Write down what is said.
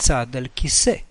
altezza del kissè